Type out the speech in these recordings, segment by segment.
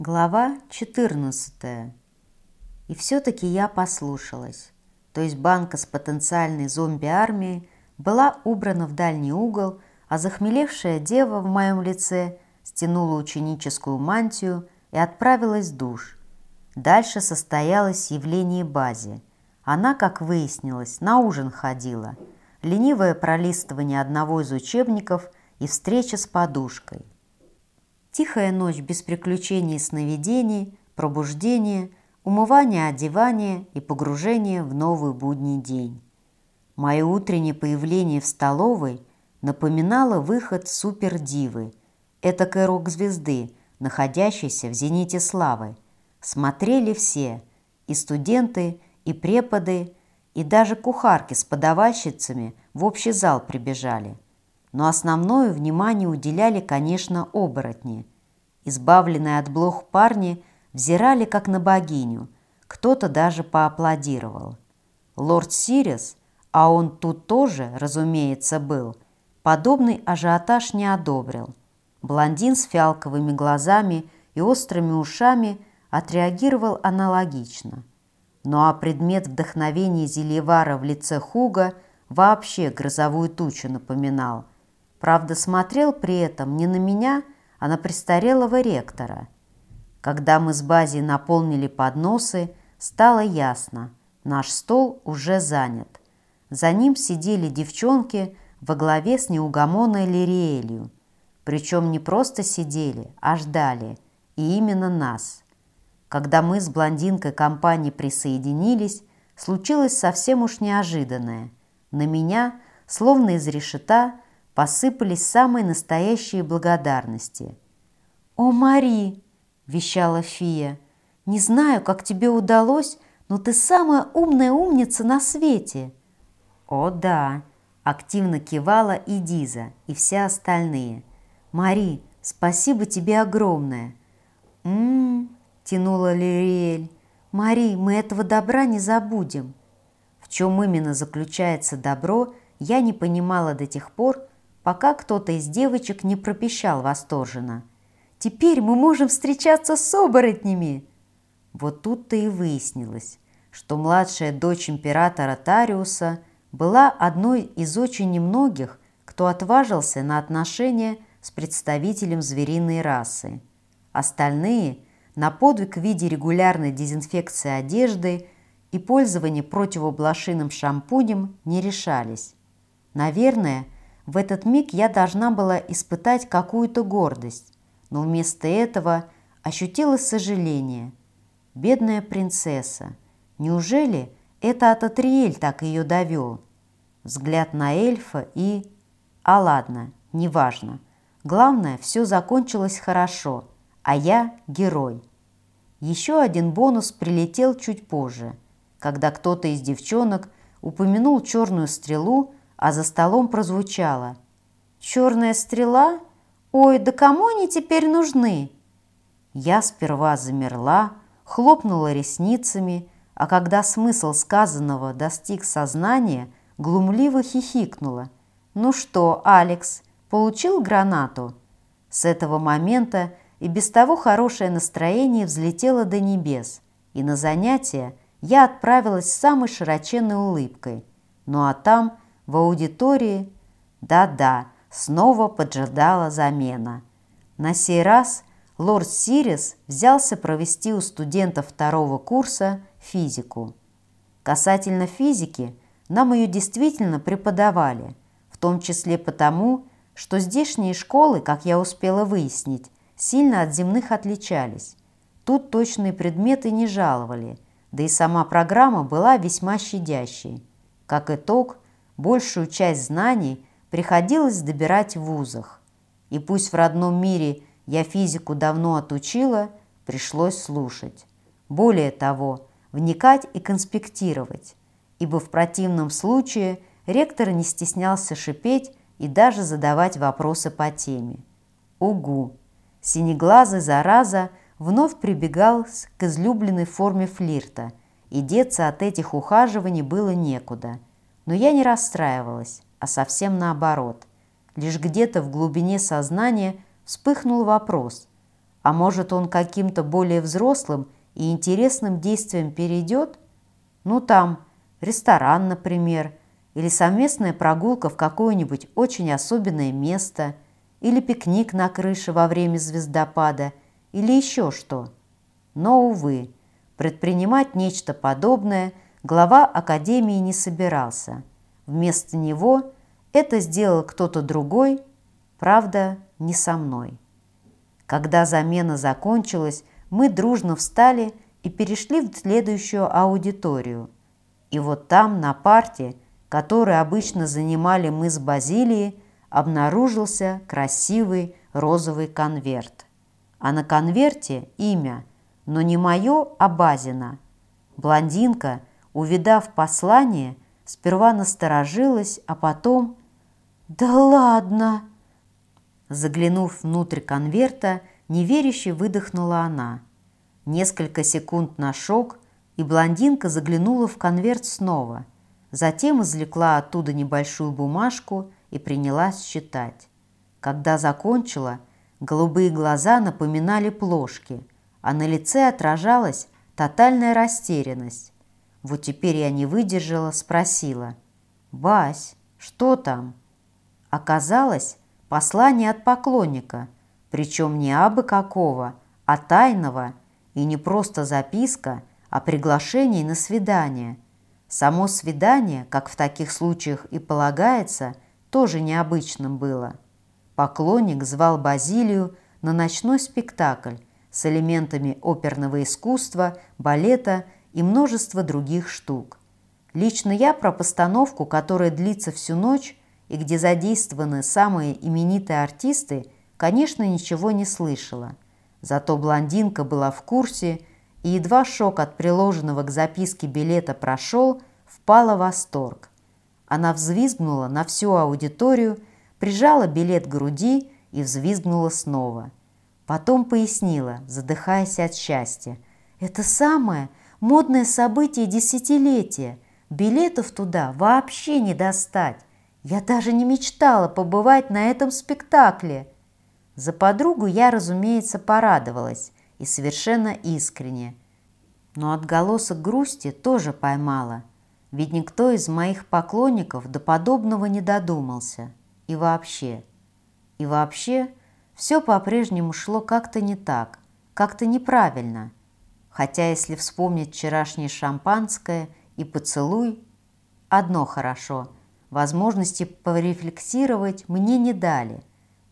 Глава 14. И все-таки я послушалась. То есть банка с потенциальной зомби-армией была убрана в дальний угол, а захмелевшая дева в моем лице стянула ученическую мантию и отправилась в душ. Дальше состоялось явление базе. Она, как выяснилось, на ужин ходила. Ленивое пролистывание одного из учебников и встреча с подушкой. Тихая ночь без приключений и сновидений, пробуждение, умывание, одевание и погружение в новый будний день. Мое утреннее появление в столовой напоминало выход супердивы, этакой рок-звезды, находящейся в зените славы. Смотрели все, и студенты, и преподы, и даже кухарки с подавальщицами в общий зал прибежали – но основное внимание уделяли, конечно, оборотни. Избавленные от блох парни взирали как на богиню, кто-то даже поаплодировал. Лорд Сирис, а он тут тоже, разумеется, был, подобный ажиотаж не одобрил. Блондин с фиалковыми глазами и острыми ушами отреагировал аналогично. Ну а предмет вдохновения Зельевара в лице Хуга вообще грозовую тучу напоминал – Правда, смотрел при этом не на меня, а на престарелого ректора. Когда мы с Базей наполнили подносы, стало ясно, наш стол уже занят. За ним сидели девчонки во главе с неугомонной Лириэлью. Причем не просто сидели, а ждали, и именно нас. Когда мы с блондинкой компании присоединились, случилось совсем уж неожиданное. На меня, словно из решета, посыпались самые настоящие благодарности. «О, Мари!» – вещала фия. «Не знаю, как тебе удалось, но ты самая умная умница на свете!» «О, да!» – активно кивала и Диза, и все остальные. «Мари, спасибо тебе огромное!» «М-м-м!» – тянула Лириэль. «Мари, мы этого добра не забудем!» В чем именно заключается добро, я не понимала до тех пор, пока кто-то из девочек не пропищал восторженно. «Теперь мы можем встречаться с оборотнями!» Вот тут-то и выяснилось, что младшая дочь императора Тариуса была одной из очень немногих, кто отважился на отношения с представителем звериной расы. Остальные на подвиг в виде регулярной дезинфекции одежды и пользования противоблошиным шампунем не решались. Наверное, в этот миг я должна была испытать какую-то гордость, но вместо этого ощутила сожаление. Бедная принцесса. Неужели это Ататриэль так ее довел? Взгляд на эльфа и... А ладно, неважно. Главное, все закончилось хорошо, а я герой. Еще один бонус прилетел чуть позже, когда кто-то из девчонок упомянул черную стрелу, а за столом прозвучало «Черная стрела? Ой, да кому они теперь нужны?» Я сперва замерла, хлопнула ресницами, а когда смысл сказанного достиг сознания, глумливо хихикнула. «Ну что, Алекс, получил гранату?» С этого момента и без того хорошее настроение взлетело до небес, и на занятие я отправилась с самой широченной улыбкой. Ну а там – в аудитории, да-да, снова поджидала замена. На сей раз лорд Сирис взялся провести у студентов второго курса физику. Касательно физики, нам ее действительно преподавали, в том числе потому, что здешние школы, как я успела выяснить, сильно от земных отличались. Тут точные предметы не жаловали, да и сама программа была весьма щадящей. Как итог, большую часть знаний приходилось добирать в вузах. И пусть в родном мире я физику давно отучила, пришлось слушать. Более того, вникать и конспектировать, ибо в противном случае ректор не стеснялся шипеть и даже задавать вопросы по теме. Угу! Синеглазый зараза вновь прибегал к излюбленной форме флирта, и деться от этих ухаживаний было некуда – но я не расстраивалась, а совсем наоборот. Лишь где-то в глубине сознания вспыхнул вопрос, А может, он каким-то более взрослым и интересным действием перейдет? Ну, там, ресторан, например, или совместная прогулка в какое-нибудь очень особенное место, или пикник на крыше во время звездопада, или еще что. Но, увы, предпринимать нечто подобное глава Академии не собирался. Вместо него это сделал кто-то другой, правда, не со мной. Когда замена закончилась, мы дружно встали и перешли в следующую аудиторию. И вот там, на парте, который обычно занимали мы с Базилией, обнаружился красивый розовый конверт. А на конверте имя, но не мое, а Базина. Блондинка, увидав послание, сперва насторожилась, а потом «Да ладно!» Заглянув внутрь конверта, неверяще выдохнула она. Несколько секунд на шок, и блондинка заглянула в конверт снова. Затем извлекла оттуда небольшую бумажку и принялась считать. Когда закончила, голубые глаза напоминали плошки, а на лице отражалась тотальная растерянность. Вот теперь я не выдержала, спросила. «Бась, что там?» Оказалось, послание от поклонника, причем не абы какого, а тайного, и не просто записка, а приглашение на свидание. Само свидание, как в таких случаях и полагается, тоже необычным было. Поклонник звал Базилию на ночной спектакль с элементами оперного искусства, балета и множества других штук. Лично я про постановку, которая длится всю ночь, и где задействованы самые именитые артисты, конечно, ничего не слышала. Зато блондинка была в курсе, и едва шок от приложенного к записке билета прошел, впала в восторг. Она взвизгнула на всю аудиторию, прижала билет к груди и взвизгнула снова. Потом пояснила, задыхаясь от счастья. «Это самое модное событие десятилетия. Билетов туда вообще не достать. Я даже не мечтала побывать на этом спектакле. За подругу я, разумеется, порадовалась и совершенно искренне. Но отголосок грусти тоже поймала, ведь никто из моих поклонников до подобного не додумался. И вообще, и вообще, все по-прежнему шло как-то не так, как-то неправильно. Хотя, если вспомнить вчерашнее шампанское и поцелуй, одно хорошо – Возможности порефлексировать мне не дали.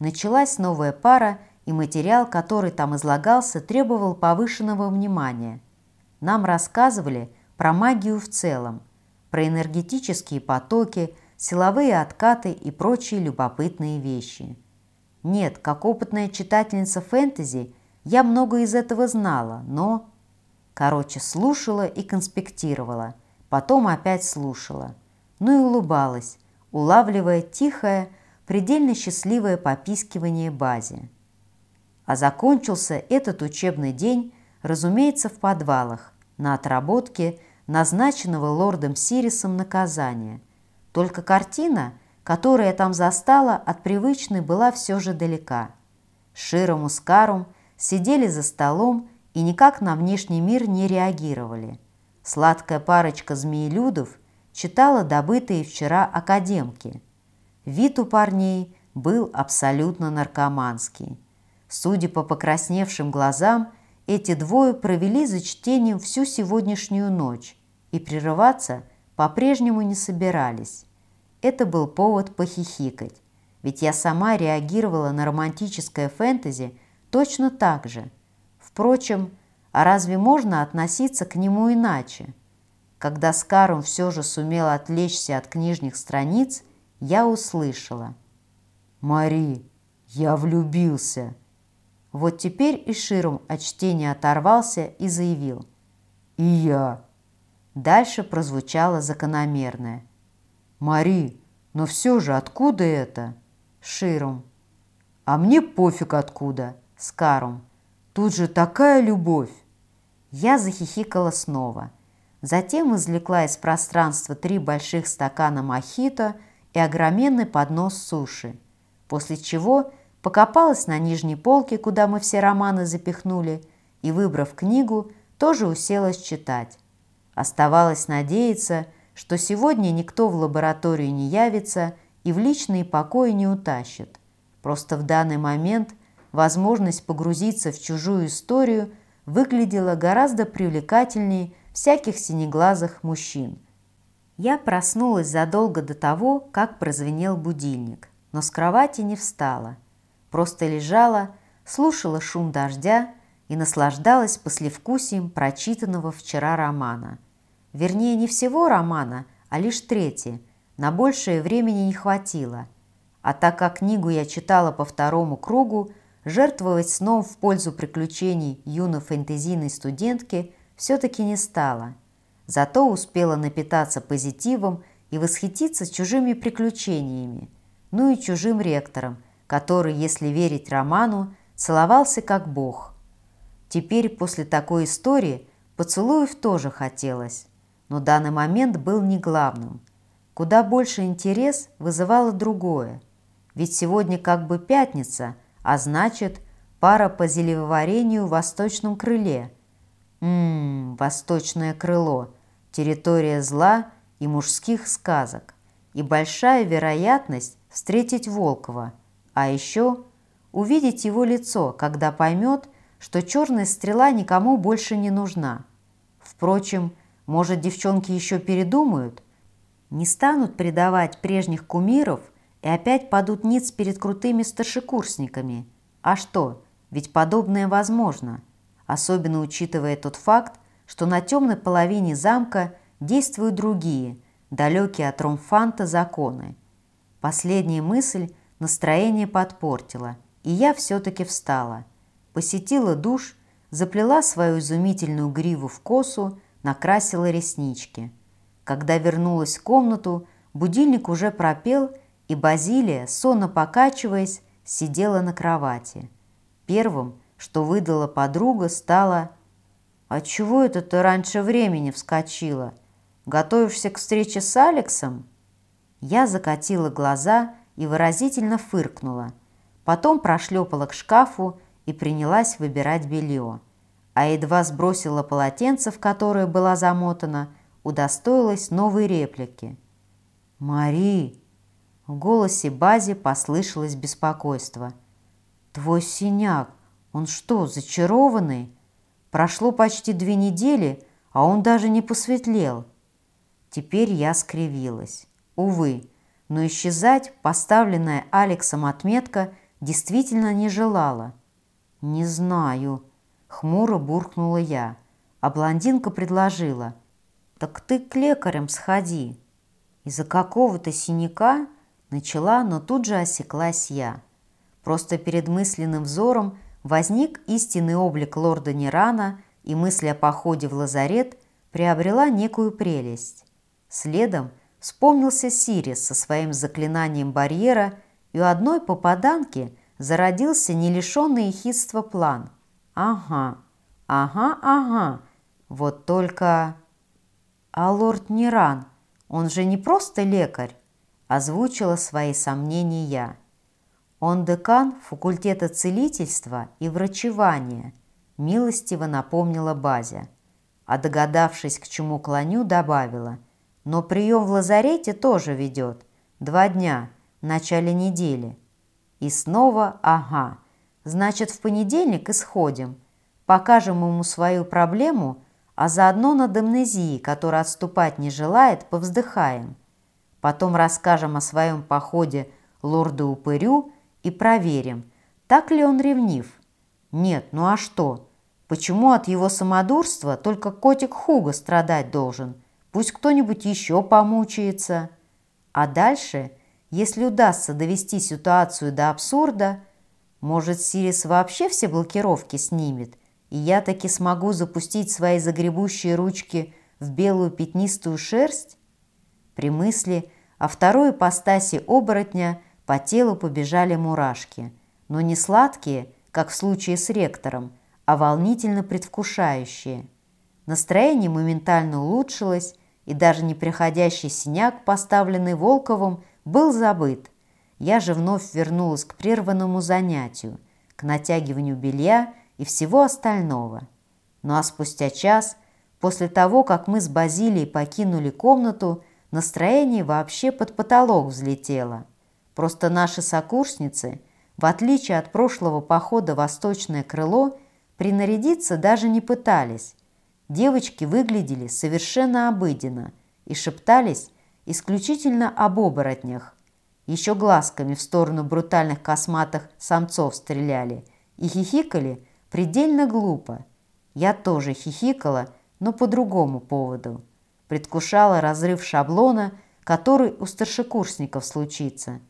Началась новая пара, и материал, который там излагался, требовал повышенного внимания. Нам рассказывали про магию в целом, про энергетические потоки, силовые откаты и прочие любопытные вещи. Нет, как опытная читательница фэнтези, я много из этого знала, но... Короче, слушала и конспектировала, потом опять слушала – но и улыбалась, улавливая тихое, предельно счастливое попискивание базе. А закончился этот учебный день, разумеется, в подвалах, на отработке назначенного лордом Сирисом наказания. Только картина, которую я там застала, от привычной была все же далека. Широм и Скарум сидели за столом и никак на внешний мир не реагировали. Сладкая парочка змеелюдов читала добытые вчера академки. Вид у парней был абсолютно наркоманский. Судя по покрасневшим глазам, эти двое провели за чтением всю сегодняшнюю ночь и прерываться по-прежнему не собирались. Это был повод похихикать, ведь я сама реагировала на романтическое фэнтези точно так же. Впрочем, а разве можно относиться к нему иначе? Когда Скарум все же сумел отвлечься от книжных страниц, я услышала. «Мари, я влюбился!» Вот теперь и Ширум от чтения оторвался и заявил. «И я!» Дальше прозвучало закономерное. «Мари, но все же откуда это?» Ширум. «А мне пофиг откуда!» Скарум. «Тут же такая любовь!» Я захихикала снова – Затем извлекла из пространства три больших стакана мохито и огроменный поднос суши, после чего покопалась на нижней полке, куда мы все романы запихнули, и, выбрав книгу, тоже уселась читать. Оставалось надеяться, что сегодня никто в лабораторию не явится и в личные покои не утащит. Просто в данный момент возможность погрузиться в чужую историю выглядела гораздо привлекательнее всяких синеглазых мужчин. Я проснулась задолго до того, как прозвенел будильник, но с кровати не встала. Просто лежала, слушала шум дождя и наслаждалась послевкусием прочитанного вчера романа. Вернее, не всего романа, а лишь трети. На большее времени не хватило. А так как книгу я читала по второму кругу, жертвовать сном в пользу приключений юно-фэнтезийной студентки все-таки не стала. Зато успела напитаться позитивом и восхититься чужими приключениями, ну и чужим ректором, который, если верить роману, целовался как бог. Теперь после такой истории поцелуев тоже хотелось, но данный момент был не главным. Куда больше интерес вызывало другое. Ведь сегодня как бы пятница, а значит, пара по зелеварению в восточном крыле. Ммм, восточное крыло, территория зла и мужских сказок. И большая вероятность встретить Волкова, а еще увидеть его лицо, когда поймет, что черная стрела никому больше не нужна. Впрочем, может, девчонки еще передумают, не станут предавать прежних кумиров и опять падут ниц перед крутыми старшекурсниками. А что, ведь подобное возможно, особенно учитывая тот факт, что на темной половине замка действуют другие, далекие от Ромфанта законы. Последняя мысль настроение подпортила, и я все-таки встала. Посетила душ, заплела свою изумительную гриву в косу, накрасила реснички. Когда вернулась в комнату, будильник уже пропел, и Базилия, сонно покачиваясь, сидела на кровати. Первым, что выдала подруга, стало «А чего это ты раньше времени вскочила? Готовишься к встрече с Алексом?» Я закатила глаза и выразительно фыркнула. Потом прошлепала к шкафу и принялась выбирать белье. А едва сбросила полотенце, в которое была замотана, удостоилась новой реплики. «Мари!» В голосе Бази послышалось беспокойство. «Твой синяк, он что, зачарованный? Прошло почти две недели, а он даже не посветлел». Теперь я скривилась. Увы, но исчезать поставленная Алексом отметка действительно не желала. «Не знаю», — хмуро буркнула я, а блондинка предложила. «Так ты к лекарям сходи». Из-за какого-то синяка начала, но тут же осеклась я. Просто перед мысленным взором возник истинный облик лорда Нерана, и мысль о походе в лазарет приобрела некую прелесть. Следом – Вспомнился Сирис со своим заклинанием барьера, и у одной попаданки зародился не лишенный план. Ага, ага, ага, вот только... А лорд Ниран, он же не просто лекарь, озвучила свои сомнения я. Он декан факультета целительства и врачевания, милостиво напомнила Базя. А догадавшись, к чему клоню, добавила – но прием в лазарете тоже ведет. Два дня, в начале недели. И снова ага. Значит, в понедельник исходим. Покажем ему свою проблему, а заодно над амнезией, которая отступать не желает, повздыхаем. Потом расскажем о своем походе лорду-упырю и проверим, так ли он ревнив. Нет, ну а что? Почему от его самодурства только котик Хуга страдать должен – Пусть кто-нибудь еще помучается. А дальше, если удастся довести ситуацию до абсурда, может, Сирис вообще все блокировки снимет, и я таки смогу запустить свои загребущие ручки в белую пятнистую шерсть? При мысли о второй ипостаси оборотня по телу побежали мурашки, но не сладкие, как в случае с ректором, а волнительно предвкушающие. Настроение моментально улучшилось, и даже неприходящий синяк, поставленный Волковым, был забыт. я же вновь вернулась к прерванному занятию, к натягиванию белья и всего остального. Ну а спустя час, после того, как мы с Базилией покинули комнату, настроение вообще под потолок взлетело. Просто наши сокурсницы, в отличие от прошлого похода «Восточное крыло», принарядиться даже не пытались. Девочки выглядели совершенно обыденно и шептались исключительно об оборотнях. Еще глазками в сторону брутальных косматых самцов стреляли и хихикали предельно глупо. Я тоже хихикала, но по другому поводу. Предвкушала разрыв шаблона, который у старшекурсников случится.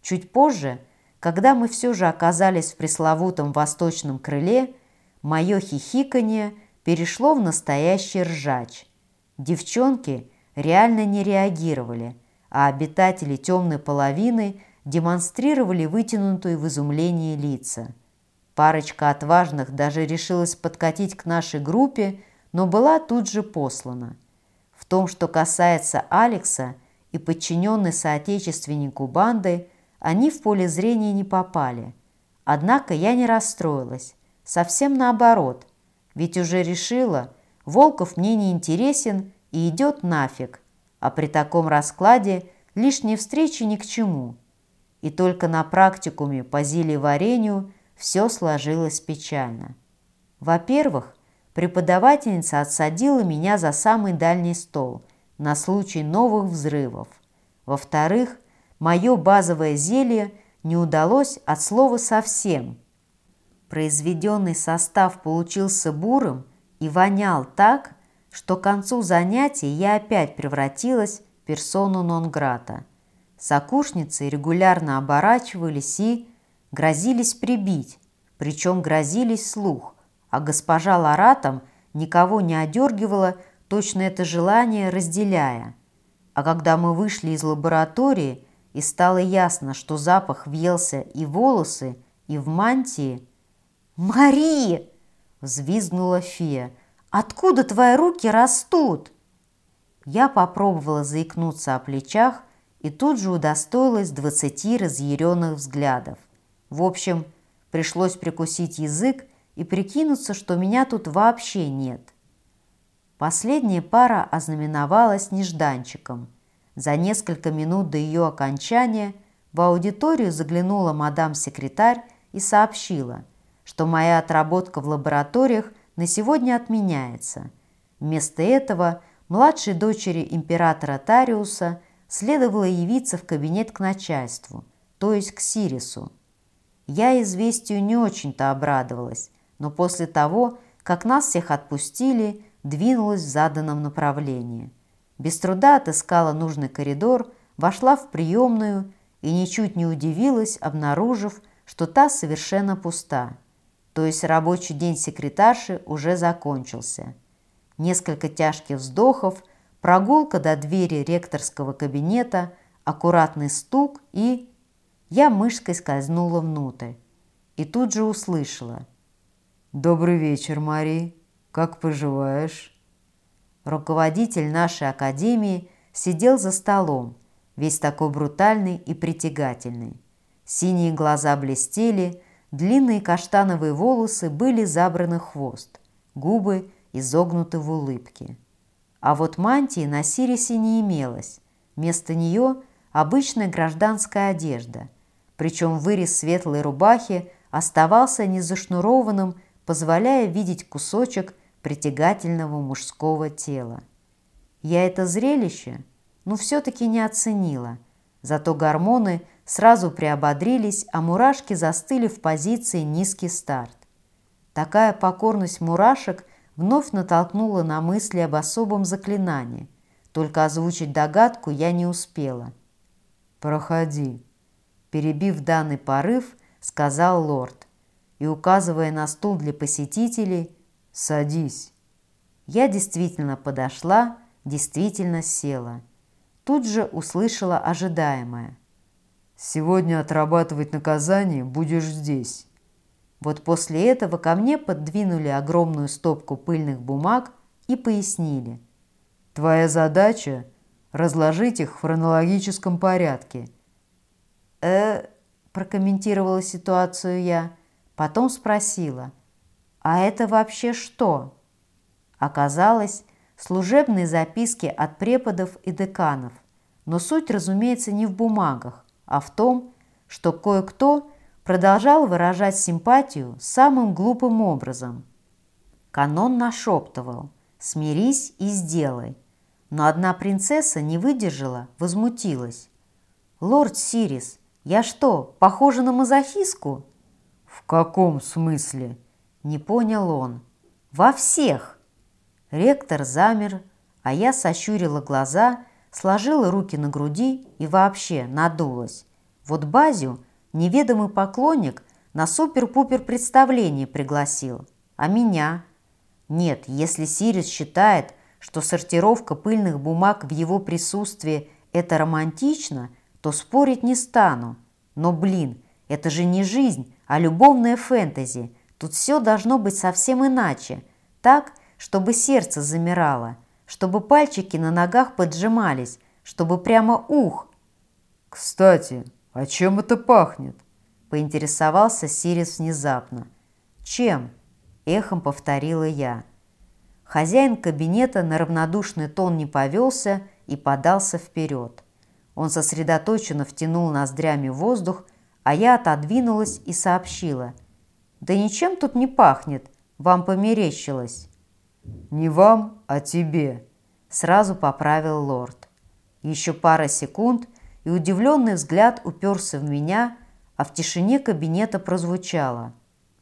Чуть позже, когда мы все же оказались в пресловутом восточном крыле, мое хихиканье перешло в настоящий ржач. Девчонки реально не реагировали, а обитатели темной половины демонстрировали вытянутые в изумлении лица. Парочка отважных даже решилась подкатить к нашей группе, но была тут же послана. В том, что касается Алекса и подчиненной соотечественнику банды, они в поле зрения не попали. Однако я не расстроилась, совсем наоборот, ведь уже решила, Волков мне не интересен и идет нафиг, а при таком раскладе лишние встречи ни к чему. И только на практикуме по зельеварению все сложилось печально. Во-первых, преподавательница отсадила меня за самый дальний стол на случай новых взрывов. Во-вторых, мое базовое зелье не удалось от слова совсем. Произведенный состав получился бурым и вонял так, что к концу занятия я опять превратилась в персону нон-грата. Сокурсницы регулярно оборачивались и грозились прибить, причем грозились слух, а госпожа Ларатом никого не одергивала, точно это желание разделяя. А когда мы вышли из лаборатории и стало ясно, что запах въелся и в волосы, и в мантии, «Мари!» – взвизгнула фея – Откуда твои руки растут?» Я попробовала заикнуться о плечах и тут же удостоилась двадцати разъяренных взглядов. В общем, пришлось прикусить язык и прикинуться, что меня тут вообще нет. Последняя пара ознаменовалась нежданчиком. За несколько минут до ее окончания в аудиторию заглянула мадам-секретарь и сообщила, что моя отработка в лабораториях – на сегодня отменяется. Вместо этого младшей дочери императора Тариуса следовало явиться в кабинет к начальству, то есть к Сирису. Я известию не очень-то обрадовалась, но после того, как нас всех отпустили, двинулась в заданном направлении. Без труда отыскала нужный коридор, вошла в приемную и ничуть не удивилась, обнаружив, что та совершенно пуста то есть рабочий день секретарши уже закончился. Несколько тяжких вздохов, прогулка до двери ректорского кабинета, аккуратный стук и... Я мышкой скользнула внутрь и тут же услышала. «Добрый вечер, Мари. Как поживаешь?» Руководитель нашей академии сидел за столом, весь такой брутальный и притягательный. Синие глаза блестели, Длинные каштановые волосы были забраны хвост, губы изогнуты в улыбке. А вот мантии на Сирисе не имелось. Вместо нее обычная гражданская одежда. Причем вырез светлой рубахи оставался незашнурованным, позволяя видеть кусочек притягательного мужского тела. Я это зрелище, ну, все-таки не оценила. Зато гормоны – сразу приободрились, а мурашки застыли в позиции низкий старт. Такая покорность мурашек вновь натолкнула на мысли об особом заклинании. Только озвучить догадку я не успела. «Проходи», – перебив данный порыв, сказал лорд. И, указывая на стул для посетителей, «Садись». Я действительно подошла, действительно села. Тут же услышала ожидаемое – Сегодня отрабатывать наказание будешь здесь». Вот после этого ко мне подвинули огромную стопку пыльных бумаг и пояснили. «Твоя задача – разложить их в хронологическом порядке». э прокомментировала ситуацию я. Потом спросила, а это вообще что? Оказалось, служебные записки от преподов и деканов. Но суть, разумеется, не в бумагах, а в том, что кое-кто продолжал выражать симпатию самым глупым образом. Канон нашептывал «Смирись и сделай». Но одна принцесса не выдержала, возмутилась. «Лорд Сирис, я что, похожа на мазохистку?» «В каком смысле?» – не понял он. «Во всех!» Ректор замер, а я сощурила глаза, сложила руки на груди и вообще надулась. Вот Базю неведомый поклонник на супер-пупер представление пригласил. А меня? Нет, если Сирис считает, что сортировка пыльных бумаг в его присутствии – это романтично, то спорить не стану. Но, блин, это же не жизнь, а любовная фэнтези. Тут все должно быть совсем иначе. Так, чтобы сердце замирало, чтобы пальчики на ногах поджимались, чтобы прямо ух. Кстати, «А чем это пахнет?» – поинтересовался Сирис внезапно. «Чем?» – эхом повторила я. Хозяин кабинета на равнодушный тон не повелся и подался вперед. Он сосредоточенно втянул ноздрями воздух, а я отодвинулась и сообщила. «Да ничем тут не пахнет, вам померещилось». «Не вам, а тебе», – сразу поправил лорд. Еще пара секунд – и удивленный взгляд уперся в меня, а в тишине кабинета прозвучало.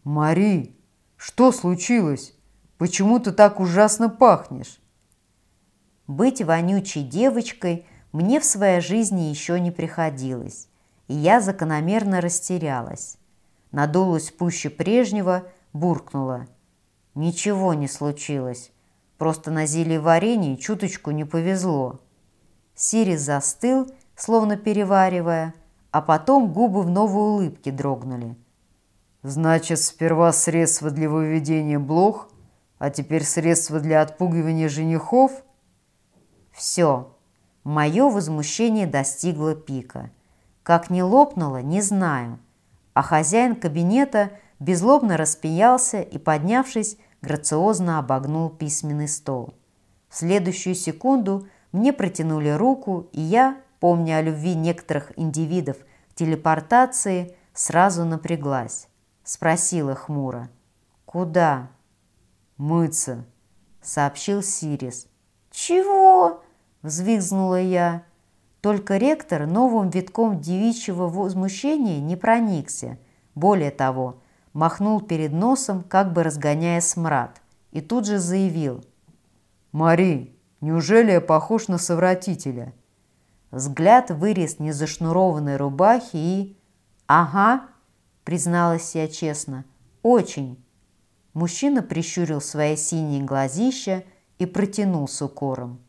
«Мари, что случилось? Почему ты так ужасно пахнешь?» Быть вонючей девочкой мне в своей жизни еще не приходилось, и я закономерно растерялась. Надулась пуще прежнего, буркнула. Ничего не случилось, просто на зелье варенье чуточку не повезло. Сири застыл словно переваривая, а потом губы в новой улыбке дрогнули. «Значит, сперва средства для выведения блох, а теперь средства для отпугивания женихов?» «Все. Мое возмущение достигло пика. Как не лопнуло, не знаю. А хозяин кабинета безлобно распиялся и, поднявшись, грациозно обогнул письменный стол. В следующую секунду мне протянули руку, и я, помня о любви некоторых индивидов к телепортации, сразу напряглась. Спросила хмуро. «Куда?» «Мыться», — сообщил Сирис. «Чего?» — взвизгнула я. Только ректор новым витком девичьего возмущения не проникся. Более того, махнул перед носом, как бы разгоняя смрад, и тут же заявил. «Мари, неужели я похож на совратителя?» Взгляд вырез незашнурованной рубахи и... «Ага», — призналась я честно, — «очень». Мужчина прищурил свои синие глазища и протянул с укором.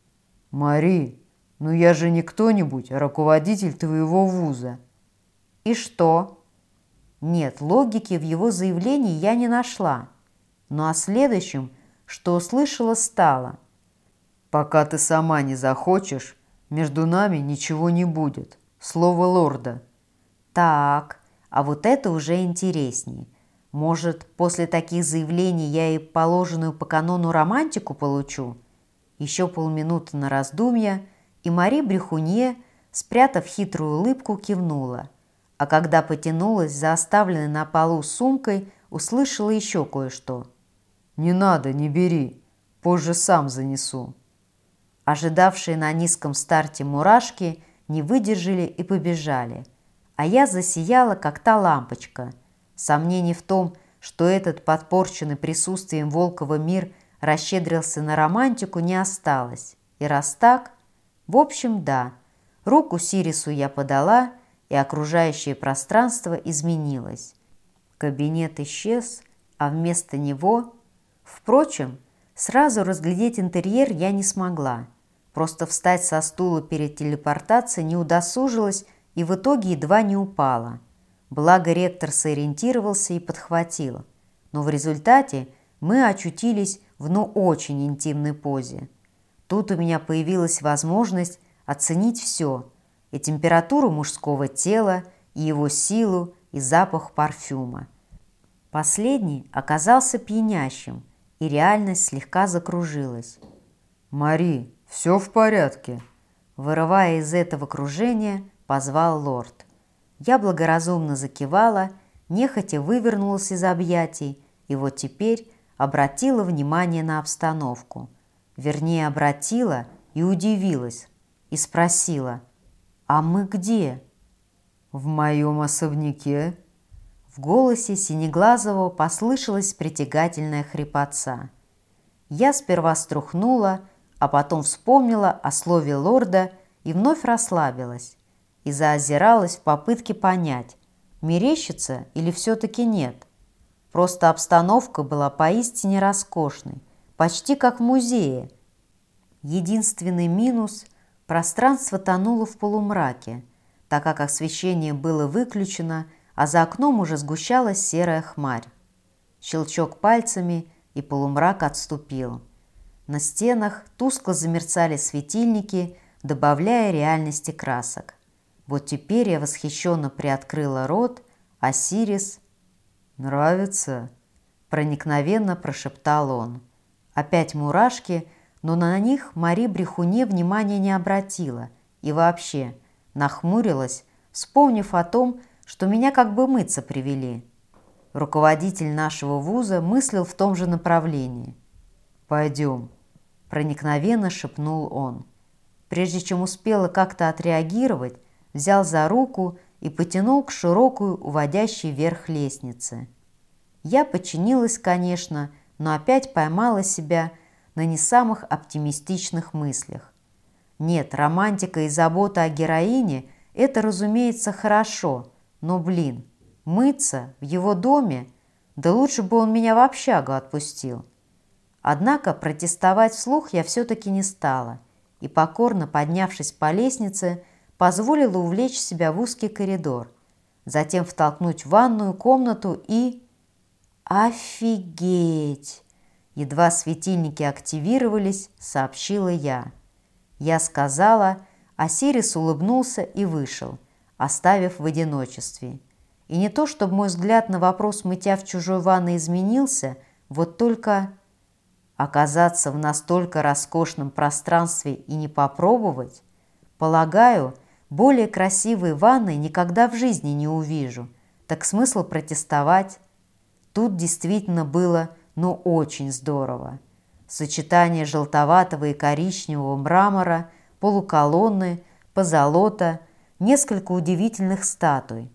«Мари, ну я же не кто-нибудь, а руководитель твоего вуза». «И что?» Нет, логики в его заявлении я не нашла. Но о следующем, что услышала, стало. «Пока ты сама не захочешь, между нами ничего не будет. Слово лорда. Так, а вот это уже интереснее. Может, после таких заявлений я и положенную по канону романтику получу? Еще полминуты на раздумья, и Мари Брехунье, спрятав хитрую улыбку, кивнула. А когда потянулась за оставленной на полу сумкой, услышала еще кое-что. «Не надо, не бери. Позже сам занесу». Ожидавшие на низком старте мурашки не выдержали и побежали. А я засияла, как та лампочка. Сомнений в том, что этот подпорченный присутствием Волкова мир расщедрился на романтику, не осталось. И раз так, в общем, да, руку Сирису я подала, и окружающее пространство изменилось. Кабинет исчез, а вместо него... Впрочем, сразу разглядеть интерьер я не смогла. Просто встать со стула перед телепортацией не удосужилась и в итоге едва не упала. Благо ректор сориентировался и подхватил. Но в результате мы очутились в ну очень интимной позе. Тут у меня появилась возможность оценить все – и температуру мужского тела, и его силу, и запах парфюма. Последний оказался пьянящим, и реальность слегка закружилась. «Мари, все в порядке?» Вырывая из этого кружения, позвал лорд. Я благоразумно закивала, нехотя вывернулась из объятий, и вот теперь обратила внимание на обстановку. Вернее, обратила и удивилась, и спросила, «А мы где?» «В моем особняке». В голосе Синеглазого послышалась притягательная хрипотца. Я сперва струхнула, а потом вспомнила о слове лорда и вновь расслабилась и заозиралась в попытке понять, мерещится или все-таки нет. Просто обстановка была поистине роскошной, почти как в музее. Единственный минус – пространство тонуло в полумраке, так как освещение было выключено, а за окном уже сгущалась серая хмарь. Щелчок пальцами, и полумрак отступил. На стенах тускло замерцали светильники, добавляя реальности красок. Вот теперь я восхищенно приоткрыла рот, а Сирис... «Нравится?» – проникновенно прошептал он. Опять мурашки, но на них Мари Брехуне внимания не обратила и вообще нахмурилась, вспомнив о том, что меня как бы мыться привели. Руководитель нашего вуза мыслил в том же направлении. «Пойдем», – проникновенно шепнул он. Прежде чем успела как-то отреагировать, взял за руку и потянул к широкую, уводящей вверх лестнице. Я подчинилась, конечно, но опять поймала себя на не самых оптимистичных мыслях. Нет, романтика и забота о героине – это, разумеется, хорошо, но, блин, мыться в его доме, да лучше бы он меня в общагу отпустил. Однако протестовать вслух я все-таки не стала и, покорно поднявшись по лестнице, позволила увлечь себя в узкий коридор, затем втолкнуть в ванную комнату и... «Офигеть!» Едва светильники активировались, сообщила я. Я сказала, а Сирис улыбнулся и вышел, оставив в одиночестве. И не то, чтобы мой взгляд на вопрос мытья в чужой ванной изменился, вот только оказаться в настолько роскошном пространстве и не попробовать, полагаю, более красивой ванной никогда в жизни не увижу. Так смысл протестовать? Тут действительно было, ну, очень здорово. Сочетание желтоватого и коричневого мрамора, полуколонны, позолота, несколько удивительных статуй.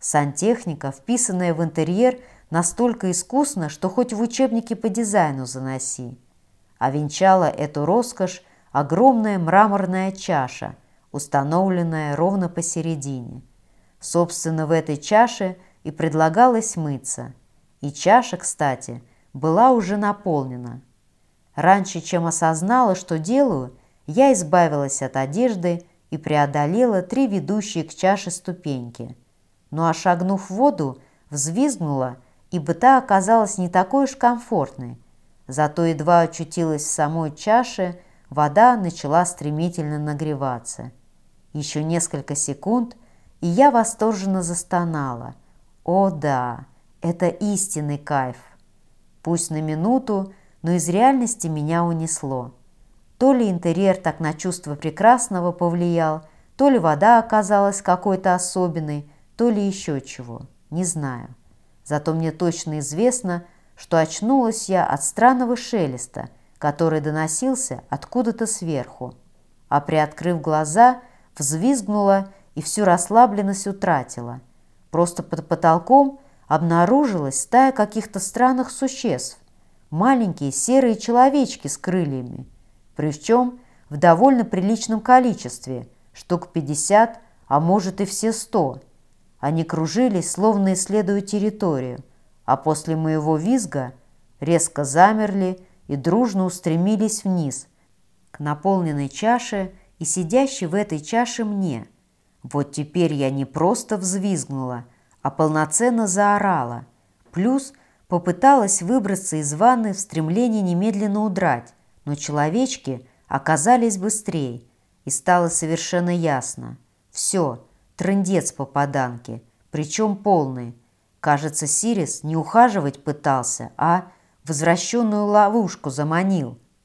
Сантехника, вписанная в интерьер, настолько искусно, что хоть в учебнике по дизайну заноси. А венчала эту роскошь огромная мраморная чаша – установленная ровно посередине. Собственно, в этой чаше и предлагалось мыться. И чаша, кстати, была уже наполнена. Раньше, чем осознала, что делаю, я избавилась от одежды и преодолела три ведущие к чаше ступеньки. Ну а шагнув в воду, взвизгнула, ибо та оказалась не такой уж комфортной. Зато едва очутилась в самой чаше, вода начала стремительно нагреваться – еще несколько секунд, и я восторженно застонала. О да, это истинный кайф. Пусть на минуту, но из реальности меня унесло. То ли интерьер так на чувство прекрасного повлиял, то ли вода оказалась какой-то особенной, то ли еще чего, не знаю. Зато мне точно известно, что очнулась я от странного шелеста, который доносился откуда-то сверху. А приоткрыв глаза – взвизгнула и всю расслабленность утратила. Просто под потолком обнаружилась стая каких-то странных существ, маленькие серые человечки с крыльями, причем в довольно приличном количестве, штук 50, а может и все 100. Они кружились, словно исследуя территорию, а после моего визга резко замерли и дружно устремились вниз, к наполненной чаше и сидящий в этой чаше мне. Вот теперь я не просто взвизгнула, а полноценно заорала. Плюс попыталась выбраться из ванны в стремлении немедленно удрать, но человечки оказались быстрее, и стало совершенно ясно. Все, Трындец попаданки, причем полный. Кажется, Сирис не ухаживать пытался, а возвращенную ловушку заманил.